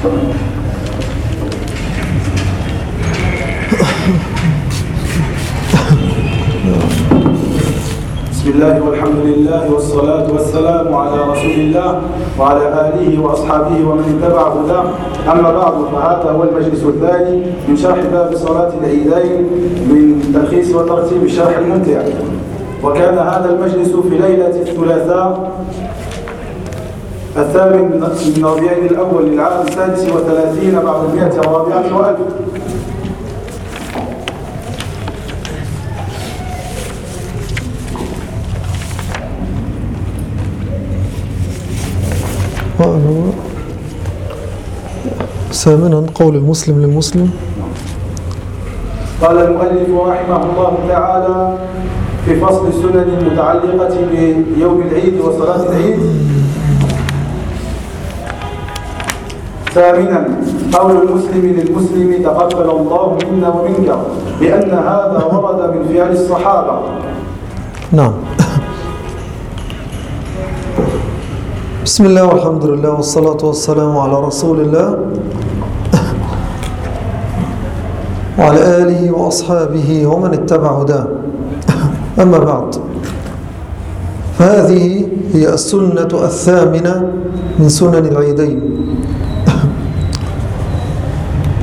بسم الله والحمد لله والصلاة والسلام على رسول الله وعلى آله وأصحابه ومن اتبع هداه. أما بعد فهذا هو المجلس الثاني من شرح باب صلاة العيدين من تلخيص وترتيب الشرح الممتع. وكان هذا المجلس في ليلة الثلاثاء الثامن من ربيع الأول للعام السادس وثلاثين بعد المئة الرابعة وألف. ثامنا قول المسلم للمسلم. قال المؤلف رحمه الله تعالى في فصل السنن المتعلقة بيوم العيد وصلاة العيد. ثامنا قول المسلم للمسلم تقبل الله منا ومنك بأن هذا ورد من فعل الصحابة. نعم. بسم الله والحمد لله والصلاة والسلام على رسول الله وعلى آله وأصحابه ومن اتبع هداه. أما بعد فهذه هي السنة الثامنة من سنن العيدين.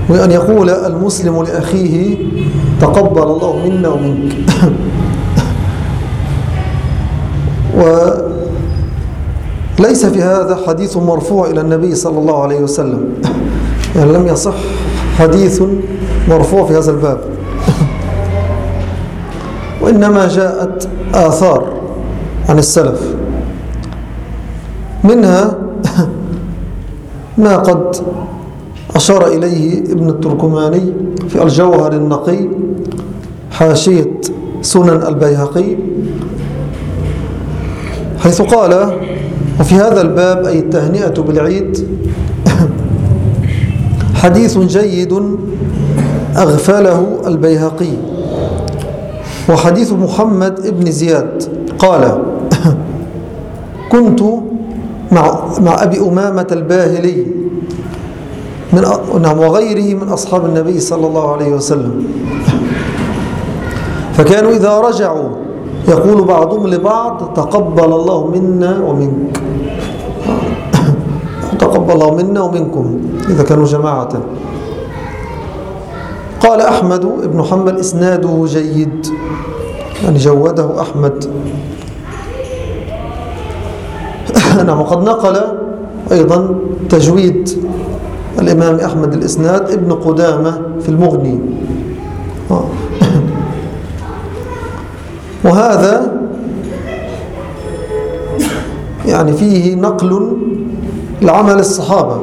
وأن يقول المسلم لأخيه تقبل الله منا ومنك. وليس في هذا حديث مرفوع إلى النبي صلى الله عليه وسلم. يعني لم يصح حديث مرفوع في هذا الباب. وإنما جاءت آثار عن السلف. منها ما قد أشار إليه ابن التركماني في الجوهر النقي حاشية سنن البيهقي حيث قال وفي هذا الباب أي التهنئة بالعيد حديث جيد أغفله البيهقي وحديث محمد ابن زياد قال كنت مع, مع أبي أمامة الباهلي من نعم وغيره من أصحاب النبي صلى الله عليه وسلم. فكانوا إذا رجعوا يقول بعضهم لبعض تقبل الله منا ومنك. تقبل الله منا ومنكم. إذا كانوا جماعة. قال أحمد بن حنبل إسناده جيد. يعني جوده أحمد. نعم وقد نقل أيضا تجويد. الإمام أحمد الإسناد ابن قدامة في المغني. وهذا يعني فيه نقل العمل الصحابة.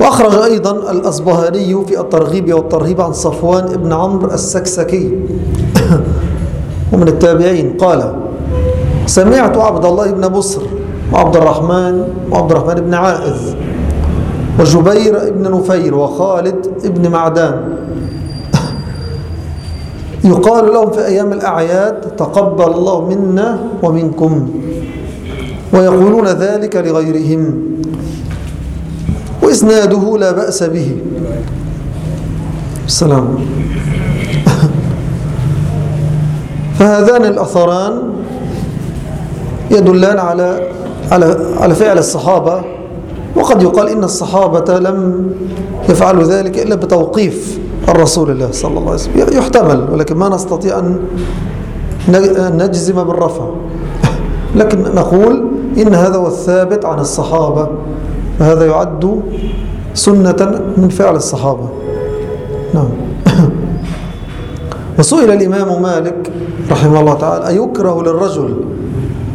وأخرج أيضا الأصبهاني في الترغيب والترهيب عن صفوان ابن عمرو السكسكي. ومن التابعين قال سمعت عبد الله بن بصر وعبد الرحمن وعبد الرحمن بن عائذ وجبير بن نفير وخالد بن معدان. يقال لهم في أيام الأعياد تقبل الله منا ومنكم ويقولون ذلك لغيرهم وإسناده لا بأس به. السلام. فهذان الأثران يدلان على على على فعل الصحابة وقد يقال إن الصحابة لم يفعلوا ذلك إلا بتوقيف الرسول الله صلى الله عليه وسلم. يحتمل ولكن ما نستطيع أن نجزم بالرفع. لكن نقول إن هذا هو الثابت عن الصحابة. فهذا يعد سنة من فعل الصحابة. نعم. وسئل الإمام مالك رحمه الله تعالى أيكره للرجل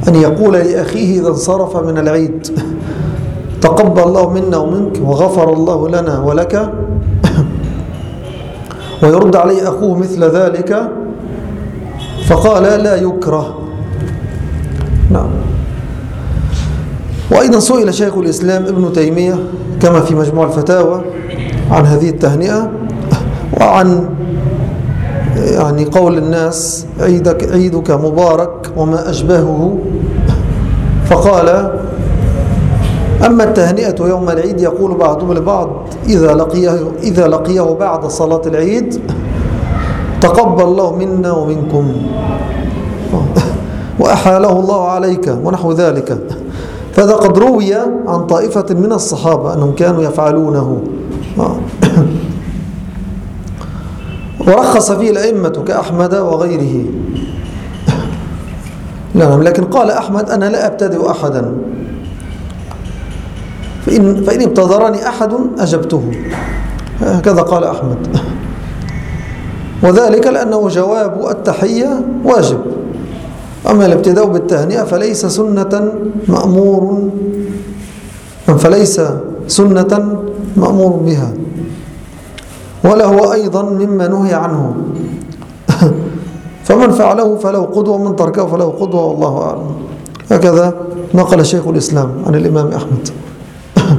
أن يقول لأخيه إذا انصرف من العيد تقبل الله منا ومنك وغفر الله لنا ولك ويرد عليه أخوه مثل ذلك فقال لا يكره. نعم. وأيضا سئل شيخ الإسلام ابن تيمية كما في مجموع الفتاوى عن هذه التهنئة وعن يعني قول الناس عيدك, عيدك مبارك وما أشبهه. فقال أما التهنئة يوم العيد يقول بعضهم لبعض إذا لقيه, إذا لقيه بعد صلاة العيد تقبل الله منا ومنكم. وأحاله الله عليك ونحو ذلك. فهذا قد روي عن طائفة من الصحابة أنهم كانوا يفعلونه. ورخص فيه الأئمة كأحمد وغيره. نعم لكن قال أحمد أنا لا أبتدئ أحدا. فإن, فإن ابتدرني أحد أجبته. هكذا قال أحمد. وذلك لأنه جواب التحية واجب. أما الابتداء بالتهنئة فليس سنة مأمور فليس سنة مأمور بها. ولا هو أيضا مما نهي عنه. فمن فعله فله قدوة ومن تركه فله قدوة والله أعلم. هكذا نقل شيخ الإسلام عن الإمام أحمد.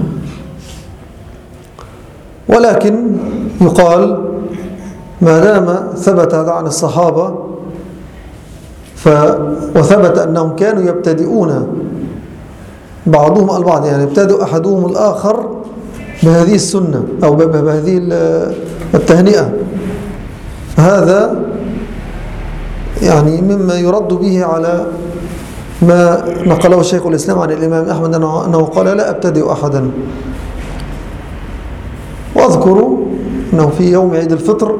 ولكن يقال ما دام ثبت هذا عن الصحابة ف وثبت أنهم كانوا يبتدئون بعضهم البعض يعني يبتدئ أحدهم الآخر بهذه السنة أو بهذه التهنئة. هذا يعني مما يرد به على ما نقله الشيخ الإسلام عن الإمام أحمد أنه قال لا أبتدئ أحدا. وأذكر أنه في يوم عيد الفطر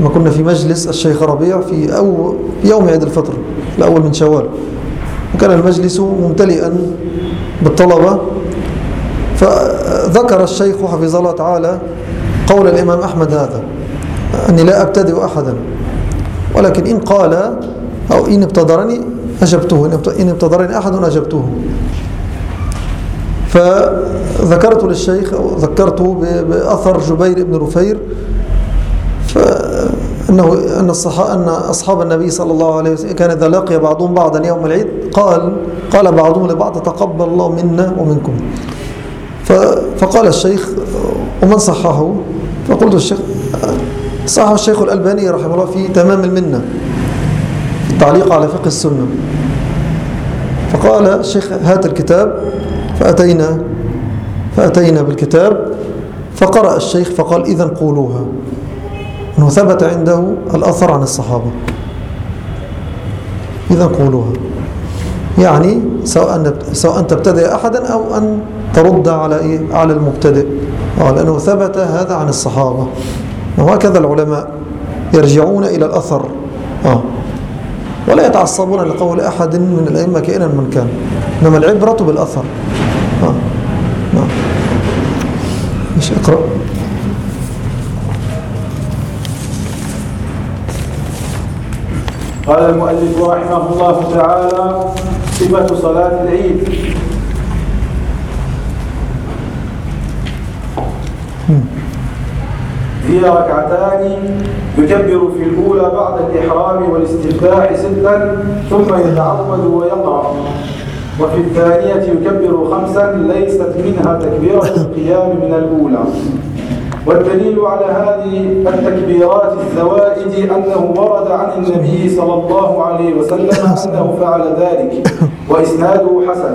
ما كنا في مجلس الشيخ ربيع في أو يوم عيد الفطر الأول من شوال. وكان المجلس ممتلئا بالطلبة. فذكر الشيخ حفظه الله تعالى قول الإمام أحمد هذا أني لا أبتدئ أحدا. ولكن إن قال أو إن ابتدرني أجبته إن ابتدرني أحد أجبته. فذكرت للشيخ أو ذكرته بأثر جبير بن رفير فأنه أن, أن أصحاب النبي صلى الله عليه وسلم كان إذا لقي بعضهم بعضا يوم العيد قال قال بعضهم لبعض تقبل الله منا ومنكم. فقال الشيخ ومن صححه؟ فقلت الشيخ صحح الشيخ الألباني رحمه الله في تمام المنة في التعليق على فقه السنة. فقال الشيخ هات الكتاب فأتينا فأتينا بالكتاب فقرأ الشيخ فقال إذا قولوها. أنه ثبت عنده الأثر عن الصحابة. إذا قولوها. يعني سواء سواء تبتدئ أحدا أو أن ترد على إيه؟ على المبتدئ. لأنه ثبت هذا عن الصحابة. وهكذا العلماء يرجعون إلى الأثر. آه. ولا يتعصبون لقول أحد من الأئمة كائنا من كان. إنما العبرة بالأثر. آه. نعم مش اقرأ. قال المؤلف رحمه الله تعالى صفة صلاة العيد. هي ركعتان يكبر في الأولى بعد الإحرام والاستفتاح ستا ثم يتعود ويقرأ. وفي الثانية يكبر خمسا ليست منها تكبيرة القيام من الأولى. والدليل على هذه التكبيرات الزوائد أنه ورد عن النبي صلى الله عليه وسلم أنه فعل ذلك وإسناده حسن.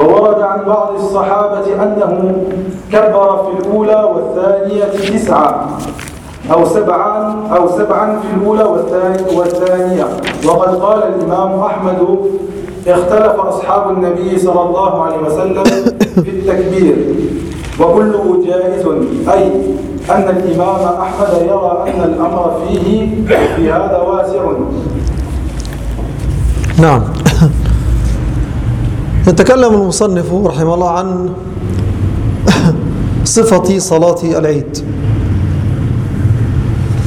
وورد عن بعض الصحابة أنه كبر في الأولى والثانية تسعة أو سبعا أو سبعا في الأولى والثانية. وقد قال الإمام أحمد اختلف أصحاب النبي صلى الله عليه وسلم في التكبير. وكله جائز. أي أن الإمام أحمد يرى أن الأمر فيه في هذا واسع. نعم. يتكلم المصنف رحمه الله عن صفة صلاة العيد.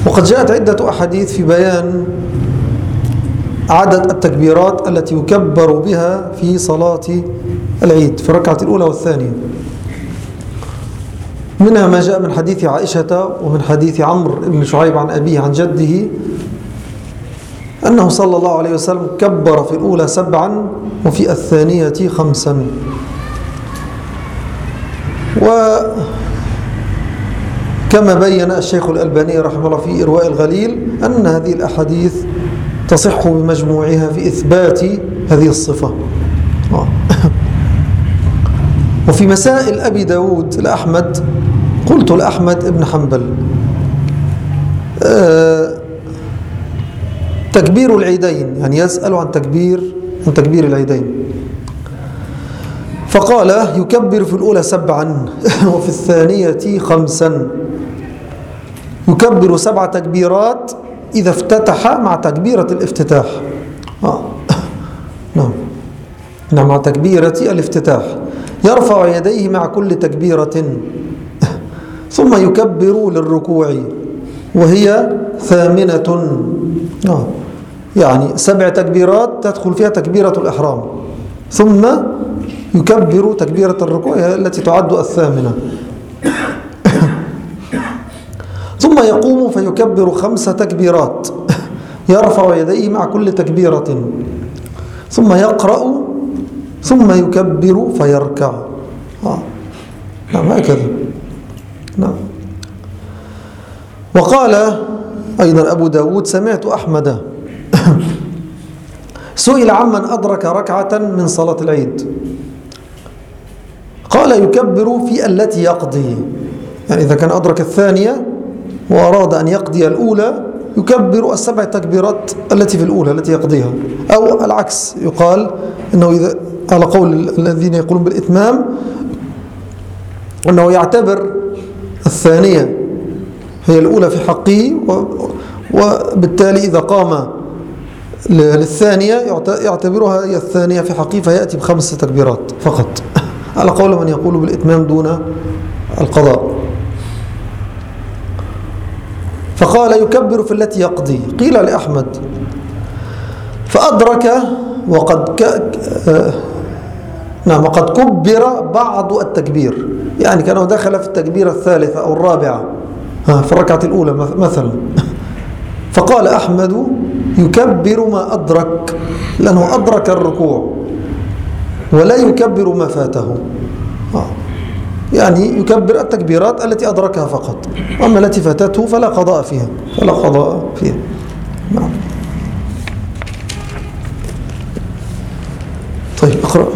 وقد جاءت عدة أحاديث في بيان عدد التكبيرات التي يكبر بها في صلاة العيد في الركعة الأولى والثانية. منها ما جاء من حديث عائشة ومن حديث عمرو بن شعيب عن أبيه عن جده أنه صلى الله عليه وسلم كبر في الأولى سبعا وفي الثانية خمسا وكما بين الشيخ الألباني رحمه الله في إرواء الغليل أن هذه الأحاديث تصح بمجموعها في إثبات هذه الصفة. وفي مسائل أبي داود لأحمد قلت لأحمد ابن حنبل آه، تكبير العيدين يعني يسأل عن تكبير عن تكبير العيدين. فقال يكبر في الأولى سبعا وفي الثانية خمسا. يكبر سبع تكبيرات إذا افتتح مع تكبيرة الافتتاح. آه. نعم. نعم مع تكبيرة الافتتاح. يرفع يديه مع كل تكبيرة. ثم يكبر للركوع وهي ثامنة. آه. يعني سبع تكبيرات تدخل فيها تكبيرة الإحرام ثم يكبر تكبيرة الركوع التي تعد الثامنة. ثم يقوم فيكبر خمس تكبيرات يرفع يديه مع كل تكبيرة. ثم يقرأ ثم يكبر فيركع. آه. نعم هكذا. نعم. وقال أيضا أبو داود سمعت أحمد سئل عمن أدرك ركعة من صلاة العيد. قال يكبر في التي يقضي. يعني إذا كان أدرك الثانية وأراد أن يقضي الأولى يكبر السبع تكبيرات التي في الأولى التي يقضيها. أو العكس يقال أنه إذا على قول الذين يقولون بالإتمام أنه يعتبر الثانية هي الأولى في حقه وبالتالي إذا قام للثانية يعتبرها هي الثانية في حقه فيأتي بخمس تكبيرات فقط. على قول من يقول بالإتمام دون القضاء. فقال يكبر في التي يقضي. قيل لأحمد فأدرك وقد ك... آه، نعم وقد كبر بعض التكبير. يعني كأنه دخل في التكبيرة الثالثة أو الرابعة في الركعة الأولى مثلا. فقال أحمد يكبر ما أدرك لأنه أدرك الركوع ولا يكبر ما فاته. آه. يعني يكبر التكبيرات التي أدركها فقط. أما التي فاتته فلا قضاء فيها فلا قضاء فيها. نعم. طيب اقرأ.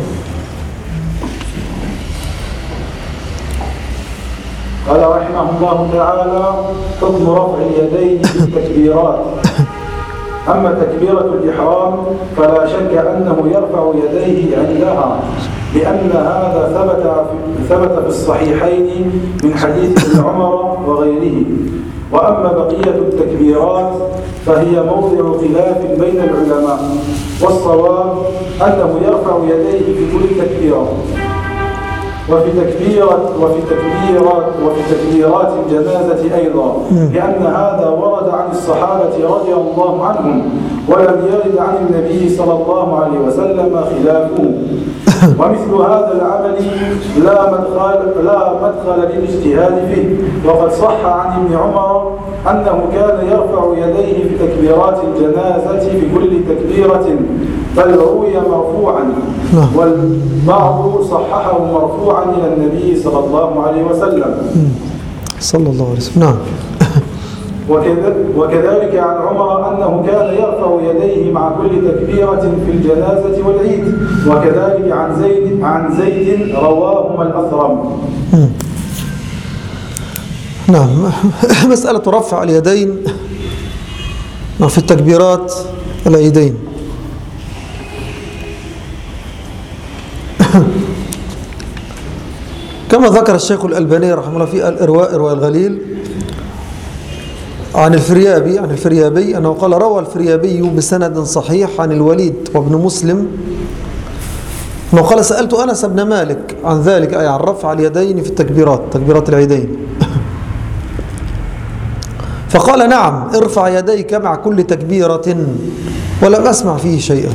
قال رحمه الله تعالى حكم رفع اليدين في التكبيرات أما تكبيرة الإحرام فلا شك أنه يرفع يديه عندها لأن هذا ثبت ثبت في الصحيحين من حديث عمر وغيره. وأما بقية التكبيرات فهي موضع خلاف بين العلماء والصواب أنه يرفع يديه في كل تكبيرة. وفي تكبيرة وفي تكبيرات وفي تكبيرات الجنازة أيضا. لأن هذا ورد عن الصحابة رضي الله عنهم ولم يرد عن النبي صلى الله عليه وسلم خلافه. ومثل هذا العمل لا مدخل لا مدخل للاجتهاد فيه. وقد صح عن ابن عمر أنه كان يرفع يديه في تكبيرات الجنازة في كل تكبيرة. بل روي مرفوعا. نعم. والبعض صححه مرفوعا إلى النبي صلى الله عليه وسلم. صلى الله عليه وسلم. نعم. وكذلك عن عمر أنه كان يرفع يديه مع كل تكبيرة في الجنازة والعيد. وكذلك عن زيد عن زيد رواهما الأثرم نعم. مسألة رفع اليدين في التكبيرات العيدين. كما ذكر الشيخ الألباني رحمه الله في الإرواء إرواء الغليل عن الفريابي عن الفريابي أنه قال روى الفريابي بسند صحيح عن الوليد وابن مسلم. أنه قال سألت أنس بن مالك عن ذلك أي عن رفع اليدين في التكبيرات تكبيرات العيدين. فقال نعم ارفع يديك مع كل تكبيرة ولم أسمع فيه شيئا.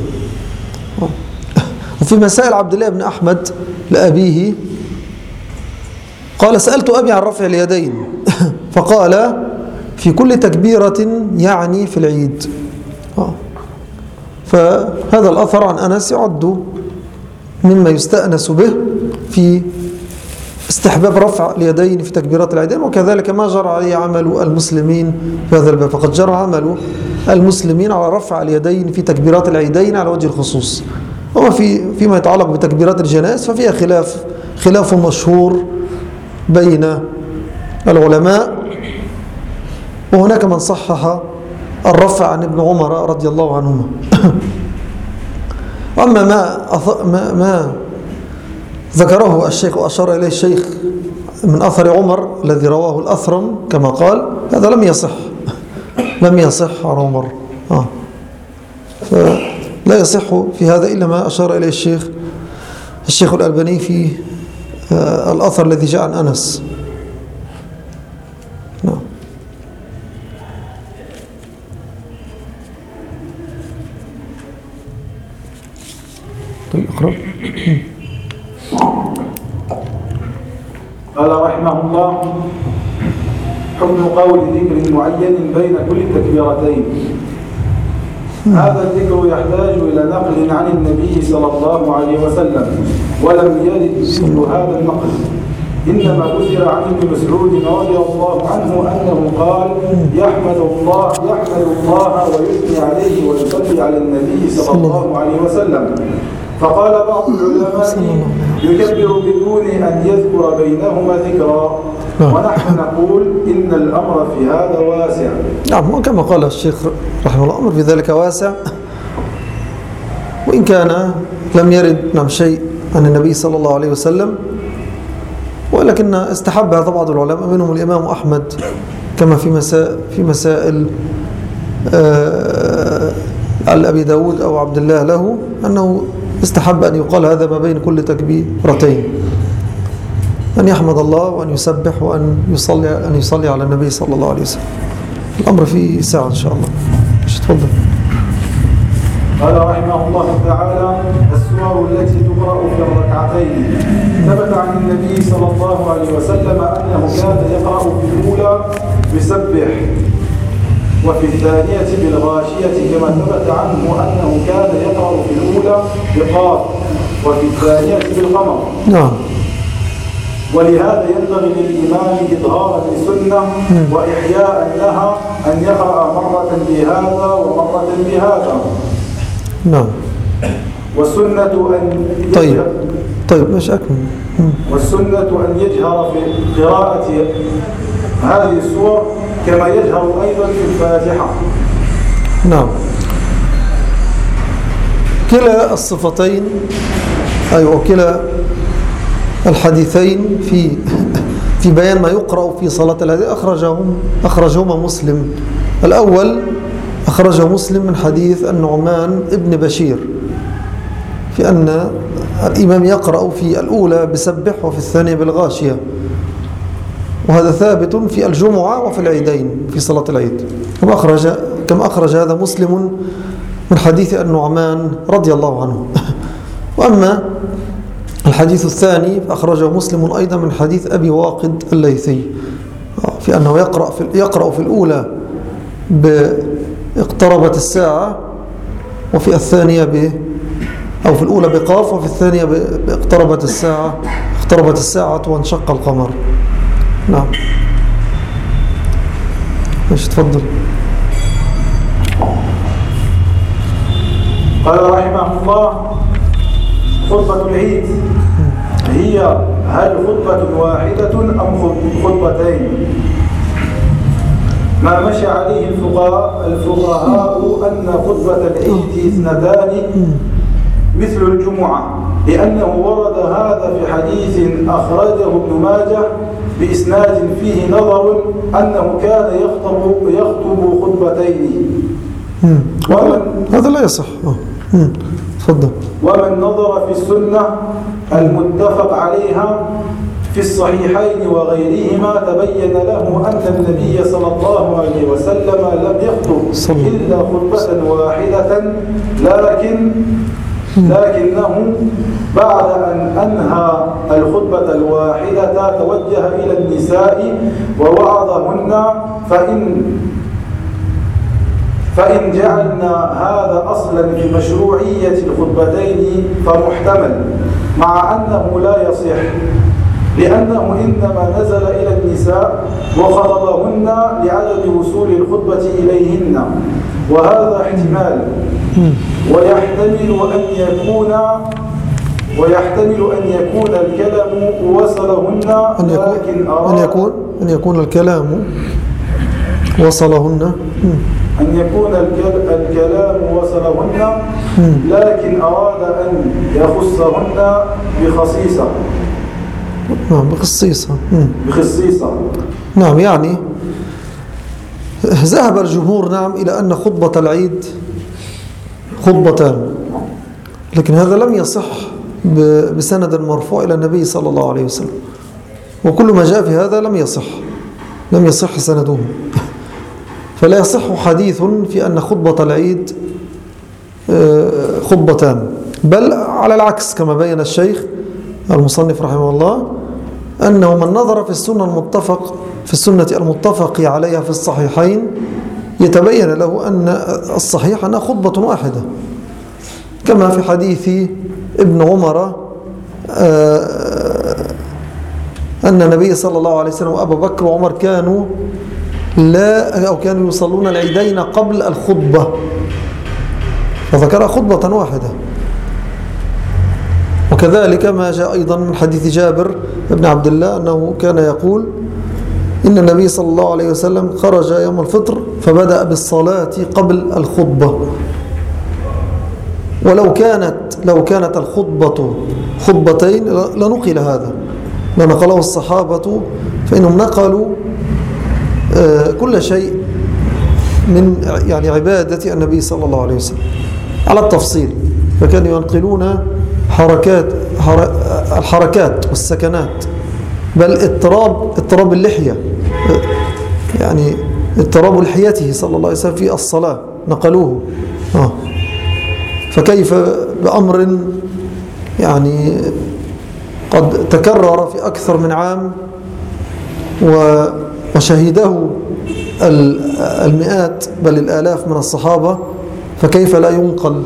وفي مسائل عبد الله بن أحمد لأبيه قال سألت أبي عن رفع اليدين. فقال في كل تكبيرة يعني في العيد. آه. فهذا الأثر عن أنس يعد مما يستأنس به في استحباب رفع اليدين في تكبيرات العيدين وكذلك ما جرى عليه عمل المسلمين في هذا الباب. فقد جرى عمل المسلمين على رفع اليدين في تكبيرات العيدين على وجه الخصوص. وما في فيما يتعلق بتكبيرات الجنائز ففيها خلاف خلاف مشهور بين العلماء. وهناك من صحح الرفع عن ابن عمر رضي الله عنهما. وأما ما, ما, ما ذكره الشيخ وأشار إليه الشيخ من أثر عمر الذي رواه الأثرم كما قال هذا لم يصح لم يصح عن عمر. آه. فلا يصح في هذا إلا ما أشار إليه الشيخ الشيخ الألباني في آه الأثر الذي جاء عن أنس. نعم. طيب اقرأ. قال رحمه الله حكم قول ذكر معين بين كل التكبيرتين. هذا الذكر يحتاج إلى نقل عن النبي صلى الله عليه وسلم ولم يرد مثل هذا النقل. إنما ذكر عن ابن مسعود رضي الله عنه أنه قال يحمد الله يحمد الله ويثني عليه ويصلي على النبي صلى الله عليه وسلم. فقال بعض العلماء يكبر بدون أن يذكر بينهما ذكرا. نعم. ونحن نقول إن الأمر في هذا واسع. نعم وكما قال الشيخ رحمه الله الأمر في ذلك واسع. وإن كان لم يرد نعم شيء عن النبي صلى الله عليه وسلم ولكن استحب هذا بعض العلماء منهم الإمام أحمد كما في مسائل, في مسائل آه على أبي داود أو عبد الله له أنه استحب أن يقال هذا ما بين كل تكبيرتين. أن يحمد الله وأن يسبح وأن يصلي, أن يصلي على النبي صلى الله عليه وسلم. الأمر فيه ساعة إن شاء الله. مش تفضل. قال رحمه الله تعالى السور التي تقرأ في الركعتين. ثبت عن النبي صلى الله عليه وسلم أنه كان يقرأ في الأولى بسبح وفي الثانية بالغاشية كما ثبت عنه أنه كان يقرأ في الأولى بقاف وفي الثانية بالقمر نعم. ولهذا ينبغي للإمام إظهارا للسنة وإحياء لها أن يقرأ مرة بهذا ومرة بهذا. نعم. والسنة أن طيب. طيب مش أكمل. والسنة أن يجهر في قراءة هذه السور كما يجهر أيضا في الفاتحة. نعم. كلا الصفتين أيوة كلا الحديثين في في بيان ما يقرأ في صلاة الهدي. أخرجهم أخرجهما مسلم. الأول أخرجه مسلم من حديث النعمان ابن بشير في أن الإمام يقرأ في الأولى بسبح وفي الثانية بالغاشية. وهذا ثابت في الجمعة وفي العيدين في صلاة العيد. كما أخرج, كما أخرج هذا مسلم من حديث النعمان رضي الله عنه. وأما الحديث الثاني أخرجه مسلم أيضا من حديث أبي واقد الليثي. في أنه يقرأ في, يقرأ في الأولى باقتربت الساعة وفي الثانية ب أو في الأولى بقاف وفي الثانية باقتربت الساعة اقتربت الساعة وانشق القمر. نعم. مش تفضل؟ قال رحمه الله خطبة العيد. هي هل خطبة واحدة أم خطبتين؟ ما مشى عليه الفقهاء الفقهاء أن خطبة العيد اثنتان مثل الجمعة لأنه ورد هذا في حديث أخرجه ابن ماجه بإسناد فيه نظر أنه كان يخطب يخطب خطبتين. هذا لا يصح. تفضل. ومن نظر في السنة المتفق عليها في الصحيحين وغيرهما تبين له أن النبي صلى الله عليه وسلم لم يخطب إلا خطبة واحدة لكن لكنه بعد أن أنهى الخطبة الواحدة توجه إلى النساء ووعظهن فإن فإن جعلنا هذا أصلا في مشروعية الخطبتين فمحتمل. مع أنه لا يصح لأنه إنما نزل إلى النساء وخطبهن لعدم وصول الخطبة إليهن وهذا احتمال. ويحتمل أن يكون ويحتمل أن يكون الكلام وصلهن أن يكون لكن أن أراد يكون أن يكون الكلام وصلهن. أن يكون الكل- الكلام وصلهن لكن أراد أن يخصهن بخصيصة. نعم بخصيصة. بخصيصة. نعم يعني ذهب الجمهور نعم إلى أن خطبة العيد خطبتان لكن هذا لم يصح بسند مرفوع إلى النبي صلى الله عليه وسلم. وكل ما جاء في هذا لم يصح لم يصح سنده. فلا يصح حديث في أن خطبة العيد آه، خطبتان. بل على العكس كما بين الشيخ المصنف رحمه الله أنه من نظر في السنة المتفق في السنة المتفق عليها في الصحيحين يتبين له أن الصحيح أنها خطبة واحدة. كما في حديث ابن عمر آه، أن النبي صلى الله عليه وسلم وأبا بكر وعمر كانوا لا أو كانوا يصلون العيدين قبل الخطبة. فذكر خطبة واحدة. وكذلك ما جاء أيضا من حديث جابر بن عبد الله أنه كان يقول إن النبي صلى الله عليه وسلم خرج يوم الفطر فبدأ بالصلاة قبل الخطبة. ولو كانت لو كانت الخطبة خطبتين لنقل هذا. لنقله الصحابة فإنهم نقلوا كل شيء من يعني عبادة النبي صلى الله عليه وسلم على التفصيل فكانوا ينقلون حركات حر- الحركات والسكنات بل اضطراب اضطراب اللحية يعني اضطراب لحيته صلى الله عليه وسلم في الصلاة نقلوه آه. فكيف بأمر يعني قد تكرر في أكثر من عام وشهده المئات بل الآلاف من الصحابة فكيف لا ينقل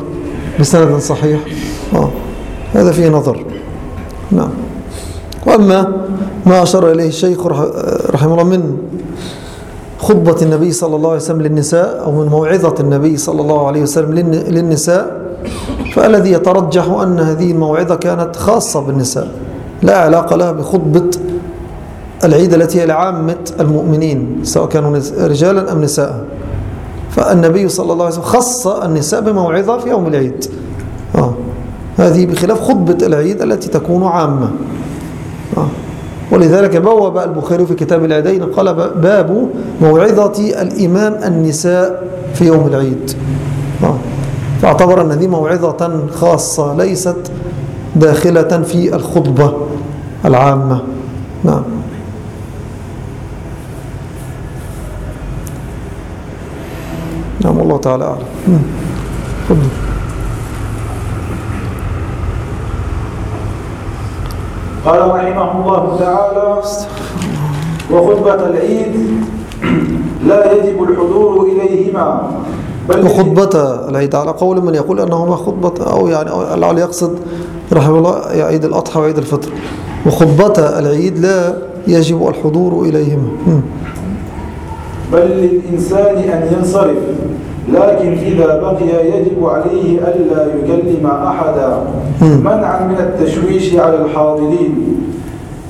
بسند صحيح آه. هذا فيه نظر نعم وأما ما أشار إليه الشيخ رح- رحمه الله من خطبة النبي صلى الله عليه وسلم للنساء أو من موعظة النبي صلى الله عليه وسلم للن- للنساء فالذي يترجح أن هذه الموعظة كانت خاصة بالنساء لا علاقة لها بخطبة العيد التي هي لعامة المؤمنين سواء كانوا رجالا أم نساء فالنبي صلى الله عليه وسلم خص النساء بموعظة في يوم العيد آه. هذه بخلاف خطبة العيد التي تكون عامة آه. ولذلك بوب البخاري في كتاب العيدين قال باب موعظة الإمام النساء في يوم العيد آه. فاعتبر أن هذه موعظة خاصة ليست داخلة في الخطبة العامة نعم نعم والله تعالى أعلم. تفضل قال رحمه الله تعالى وخطبة العيد لا يجب الحضور إليهما بل وخطبة العيد على قول من يقول أنهما خطبة أو يعني أو لعل يقصد رحمه الله عيد الأضحى وعيد الفطر وخطبة العيد لا يجب الحضور إليهما. بل للإنسان أن ينصرف لكن إذا بقي يجب عليه ألا يكلم أحدا. منعا من التشويش على الحاضرين.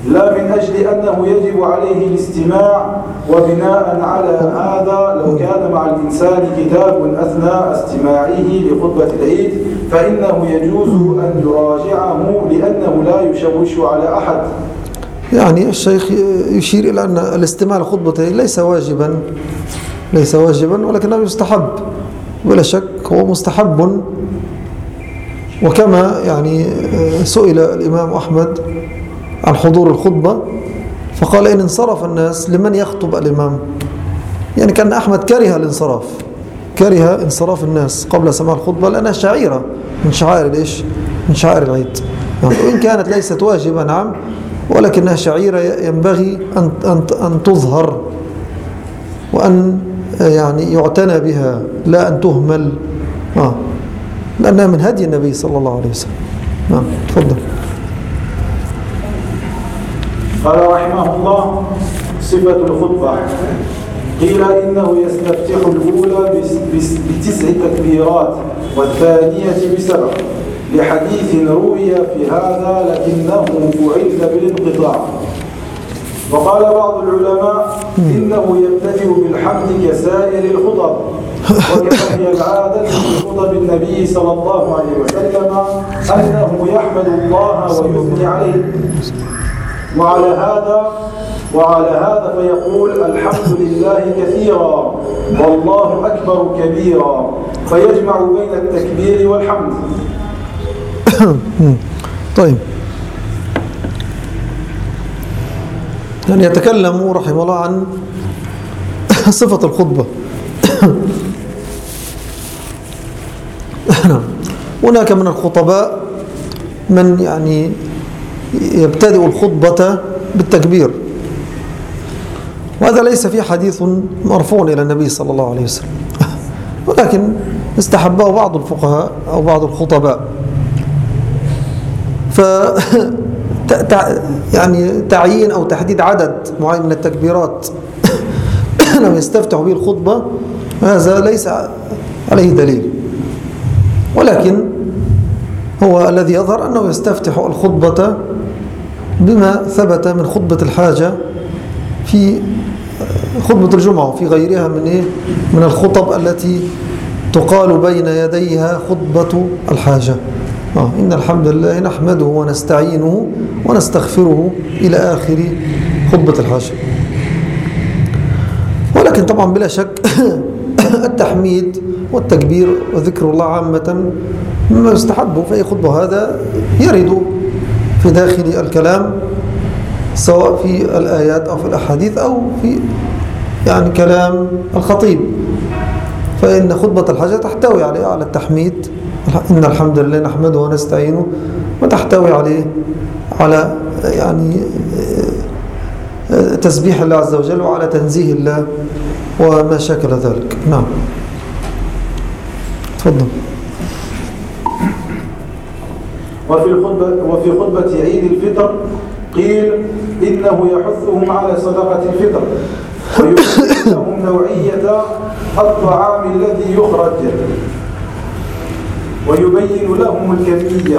لا من أجل أنه يجب عليه الاستماع وبناء على هذا لو كان مع الإنسان كتاب أثناء استماعه لخطبة العيد فإنه يجوز أن يراجعه لأنه لا يشوش على أحد. يعني الشيخ يشير إلى أن الاستماع لخطبة ليس واجبا. ليس واجبا ولكنه يستحب. بلا شك هو مستحب. وكما يعني سئل الإمام أحمد عن حضور الخطبة فقال إن انصرف الناس لمن يخطب الإمام. يعني كأن أحمد كره الانصراف كره انصراف الناس قبل سماع الخطبة لأنها شعيرة. من شعائر الإيش؟ من شعائر العيد. يعني وإن كانت ليست واجبة نعم ولكنها شعيرة ينبغي أن, أن, أن تظهر. وأن يعني يعتنى بها لا أن تهمل. آه. لأنها من هدي النبي صلى الله عليه وسلم. نعم تفضل. قال رحمه الله صفة الخطبة. قيل إنه يستفتح الأولى بتسع تكبيرات والثانية بسبع لحديث روي في هذا لكنه فعل بالانقطاع. وقال بعض العلماء إنه يبتدئ بالحمد كسائر الخطب. وكما هي العادة في خطب النبي صلى الله عليه وسلم أنه يحمد الله ويثني عليه. وعلى هذا وعلى هذا فيقول الحمد لله كثيرا والله أكبر كبيرا. فيجمع بين التكبير والحمد. طيب. يعني يتكلم رحمه الله عن صفة الخطبة. هناك من الخطباء من يعني يبتدئ الخطبة بالتكبير. وهذا ليس في حديث مرفوع إلى النبي صلى الله عليه وسلم. ولكن استحبه بعض الفقهاء أو بعض الخطباء. ف يعني تعيين أو تحديد عدد معين من التكبيرات. لم يستفتح به الخطبة هذا ليس عليه دليل. ولكن هو الذي يظهر أنه يستفتح الخطبة بما ثبت من خطبة الحاجة في خطبة الجمعة وفي غيرها من إيه؟ من الخطب التي تقال بين يديها خطبة الحاجة. آه إن الحمد لله نحمده ونستعينه ونستغفره إلى آخر خطبة الحاجة ولكن طبعا بلا شك التحميد والتكبير وذكر الله عامة مما يستحب في خطبة هذا يرد في داخل الكلام سواء في الآيات أو في الأحاديث أو في يعني كلام الخطيب. فإن خطبة الحاجة تحتوي على التحميد إن الحمد لله نحمده ونستعينه وتحتوي عليه على يعني تسبيح الله عز وجل وعلى تنزيه الله وما شكل ذلك. نعم. تفضل. وفي الخطبة وفي خطبة عيد الفطر قيل إنه يحثهم على صدقة الفطر ويبين لهم نوعية الطعام الذي يخرج. ويبين لهم الكمية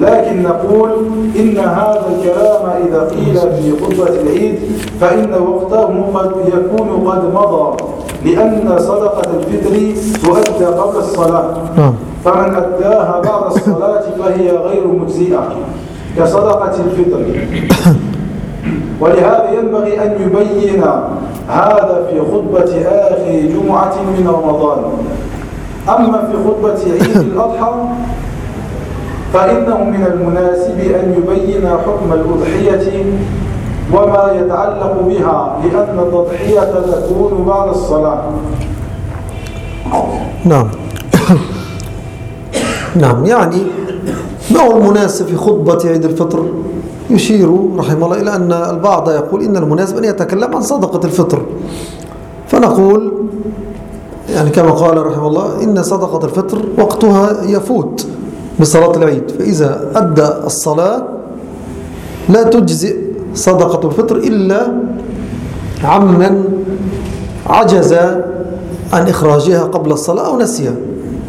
لكن نقول إن هذا الكلام إذا قيل في خطبة العيد فإن وقته قد يكون قد مضى لأن صدقة الفطر تؤدى قبل الصلاة. نعم. فمن أداها بعد الصلاة فهي غير مجزئة كصدقة الفطر. ولهذا ينبغي أن يبين هذا في خطبة آخر جمعة من رمضان. أما في خطبة عيد الأضحى فإنه من المناسب أن يبين حكم الأضحية وما يتعلق بها لأن التضحية تكون بعد الصلاة. نعم. نعم يعني ما هو المناسب في خطبة عيد الفطر؟ يشير رحمه الله إلى أن البعض يقول إن المناسب أن يتكلم عن صدقة الفطر. فنقول يعني كما قال رحمه الله إن صدقة الفطر وقتها يفوت بصلاة العيد فإذا أدى الصلاة لا تجزئ صدقة الفطر إلا عمن عجز عن إخراجها قبل الصلاة أو نسيها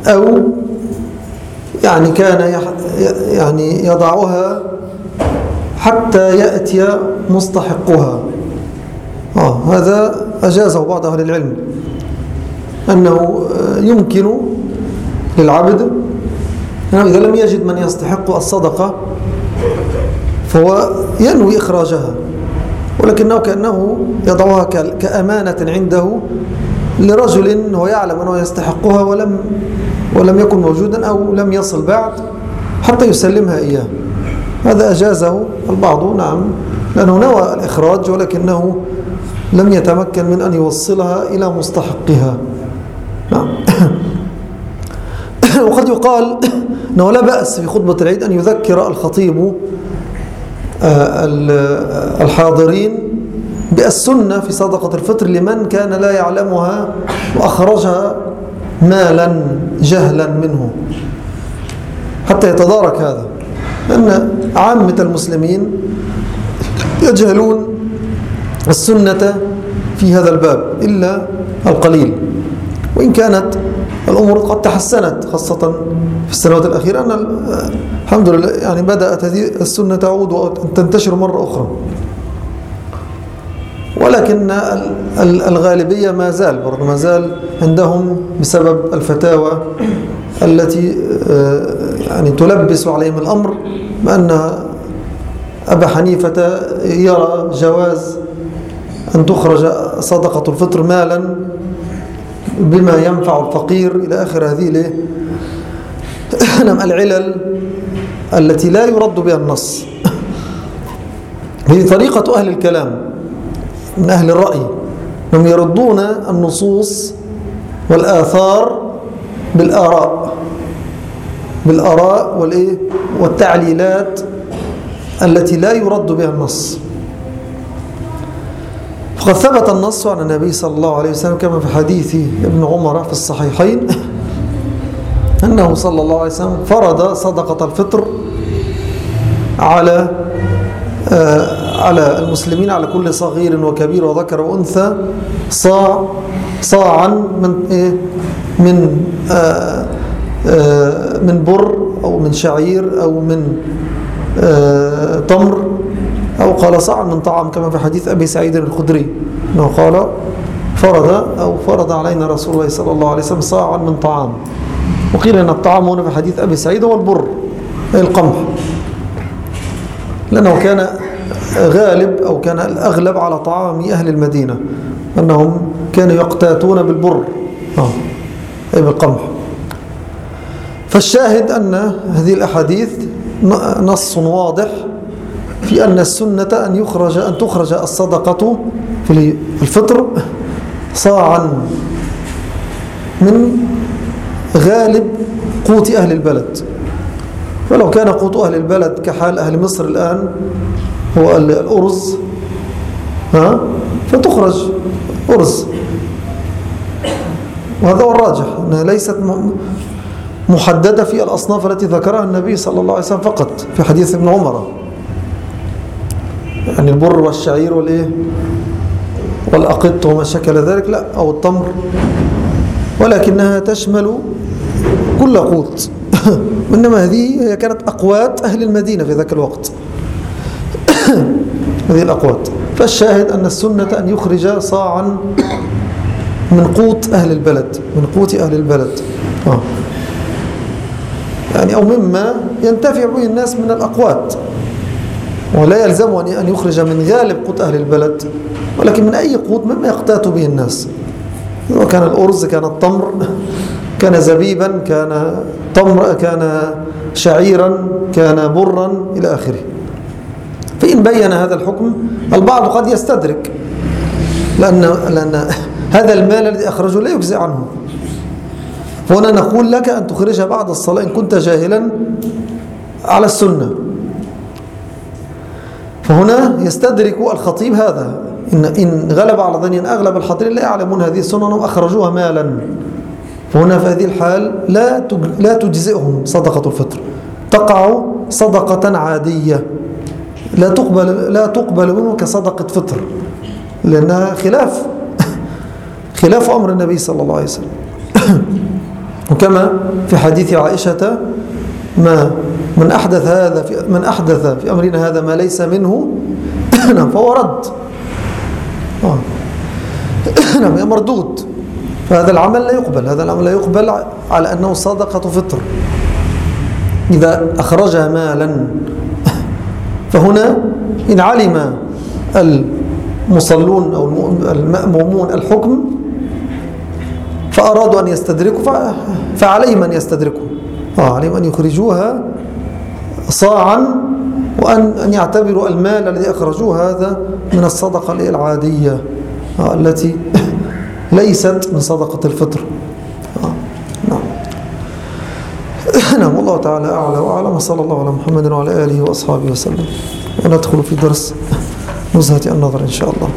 أو يعني كان يعني يضعها حتى يأتي مستحقها. آه هذا أجازه بعض أهل العلم. أنه يمكن للعبد إذا لم يجد من يستحق الصدقة فهو ينوي إخراجها ولكنه كأنه يضعها كأمانة عنده لرجل هو يعلم أنه يستحقها ولم ولم يكن موجودا أو لم يصل بعد حتى يسلمها إياه. هذا أجازه البعض نعم لأنه نوى الإخراج ولكنه لم يتمكن من أن يوصلها إلى مستحقها. نعم. وقد يقال أنه لا بأس في خطبة العيد أن يذكر الخطيب آه، الحاضرين بالسنة في صدقة الفطر لمن كان لا يعلمها وأخرجها مالا جهلا منه. حتى يتدارك هذا لأن عامة المسلمين يجهلون السنة في هذا الباب إلا القليل. وإن كانت الأمور قد تحسنت خاصة في السنوات الأخيرة أن الحمد لله يعني بدأت هذه السنة تعود وتنتشر مرة أخرى. ولكن الغالبية ما زال برضو ما زال عندهم بسبب الفتاوى التي آه، يعني تلبس عليهم الأمر بأن أبا حنيفة يرى جواز أن تخرج صدقة الفطر مالا بما ينفع الفقير إلى آخر هذه العلل التي لا يرد بها النص. هي طريقة أهل الكلام من أهل الرأي. هم يردون النصوص والآثار بالآراء. بالآراء والإيه؟ والتعليلات التي لا يرد بها النص. فقد ثبت النص عن النبي صلى الله عليه وسلم كما في حديث ابن عمر في الصحيحين أنه صلى الله عليه وسلم فرض صدقة الفطر على آه، على المسلمين على كل صغير وكبير وذكر وأنثى صاع صاعا من إيه؟ من آه، آه، من بر أو من شعير أو من تمر. أو قال صاعا من طعام كما في حديث أبي سعيد الخدري. أنه قال فرض أو فرض علينا رسول الله صلى الله عليه وسلم صاعا من طعام. وقيل أن الطعام هنا في حديث أبي سعيد هو البر أي القمح. لأنه كان غالب أو كان الأغلب على طعام أهل المدينة أنهم كانوا يقتاتون بالبر. آه، أي بالقمح. فالشاهد أن هذه الأحاديث نص واضح في أن السنة أن يخرج أن تخرج الصدقة في الفطر صاعا من غالب قوت أهل البلد. فلو كان قوت أهل البلد كحال أهل مصر الآن هو الأرز ها؟ فتخرج أرز. وهذا هو الراجح أنها ليست محددة في الأصناف التي ذكرها النبي صلى الله عليه وسلم فقط في حديث ابن عمر. يعني البر والشعير والإيه؟ والأقط وما شكل ذلك لا أو التمر. ولكنها تشمل كل قوت. إنما هذه هي كانت أقوات أهل المدينة في ذاك الوقت. هذه الأقوات. فالشاهد أن السنة أن يخرج صاعا من قوت أهل البلد من قوت أهل البلد. آه. يعني أو مما ينتفع به الناس من الأقوات. ولا يلزم أن يخرج من غالب قوت أهل البلد ولكن من أي قوت؟ مما يقتات به الناس. وكان الأرز كان التمر كان زبيبا كان تمر كان شعيرا كان برا إلى آخره. فإن بين هذا الحكم البعض قد يستدرك لأن, لأن هذا المال الذي أخرجه لا يجزي عنه. فهنا نقول لك أن تخرجها بعد الصلاة إن كنت جاهلا على السنة. فهنا يستدرك الخطيب هذا. إن, إن غلب على ظني أن أغلب الحاضرين لا يعلمون هذه السنة أنهم أخرجوها مالا. فهنا في هذه الحال لا لا تجزئهم صدقة الفطر. تقع صدقة عادية. لا تقبل لا تقبل منه كصدقة فطر. لأنها خلاف. خلاف أمر النبي صلى الله عليه وسلم. وكما في حديث عائشة ما من أحدث هذا في من أحدث في أمرنا هذا ما ليس منه. نعم فهو رد. آه. نعم مردود. فهذا العمل لا يقبل. هذا العمل لا يقبل على أنه صدقة فطر. إذا أخرجها مالا. فهنا إن علم المصلون أو المأمومون الحكم فأرادوا أن يستدركوا فعليهم أن يستدركوا. آه عليهم أن يخرجوها صاعا وأن أن يعتبروا المال الذي أخرجوه هذا من الصدقة العادية آه التي ليست من صدقة الفطر. آه نعم. نعم والله تعالى أعلى وأعلم. صلى الله على محمد وعلى آله وأصحابه وسلم. وندخل في درس نزهة النظر إن شاء الله.